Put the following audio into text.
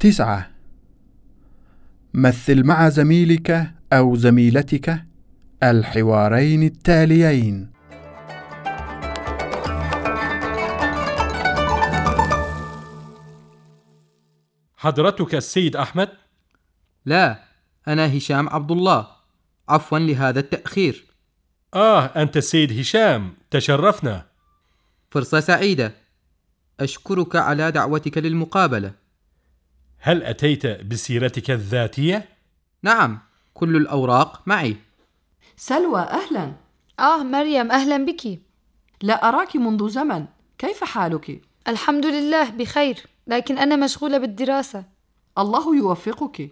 تسعة. مثل مع زميلك أو زميلتك الحوارين التاليين. حضرتك السيد أحمد؟ لا أنا هشام عبد الله. عفوا لهذا التأخير. آه أنت السيد هشام. تشرفنا. فرصة سعيدة. أشكرك على دعوتك للمقابلة. هل أتيت بسيرتك الذاتية؟ نعم كل الأوراق معي. سلوى أهلا. آه مريم أهلا بك. لا أراك منذ زمن. كيف حالك؟ الحمد لله بخير لكن أنا مشغولة بالدراسة. الله يوفقك.